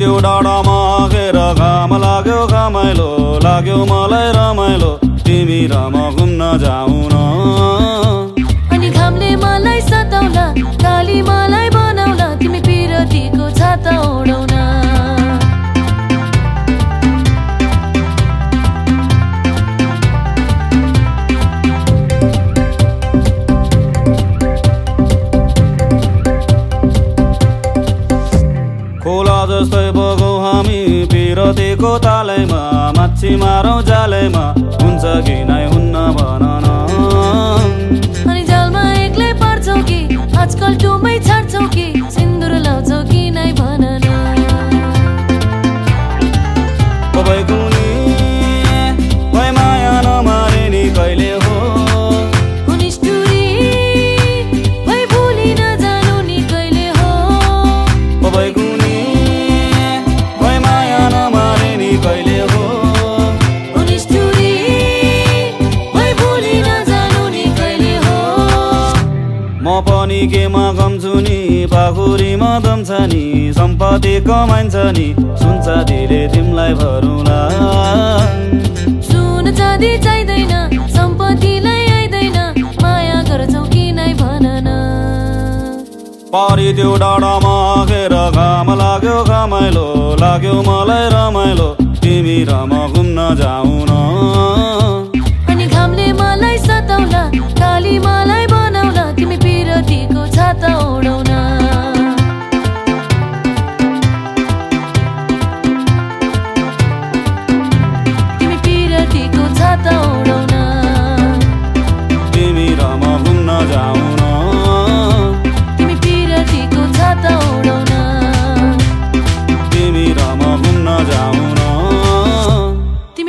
त्यो डाडामा आगेर घाम लाग्यो घामाइलो लाग्यो मलाई रमाइलो। तिमी राम घुम्न जाउन। अनि घामले मलाई सताउला काली मलाई जस्तै बगौ हामी पिरतीको तालैमा माछी मारौँ जालैमा हुन्छ कि नै हुन्न भन न अनि जालमा एक्लै पर्छौ कि आजकल टुमै छाड्छौ कि? पनि केमा कम्छु नि? पाखुरीमा दम छ नि? सम्पत्ति कमाइन्छ नि? सुन्छ दिले तिमीलाई भरौँला। सुन चाँदी चाहिँदैन सम्पत्तिलाई आइदैन। माया गर्छौ कि नै भन न। पारी त्यो डाँडामा आगेर घाम लाग्यो घमाइलो लाग्यो मलाई रमाइलो। तिमी र म घुम्न जाउँ न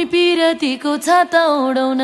तिमी पिरतीको छाता ओढाउन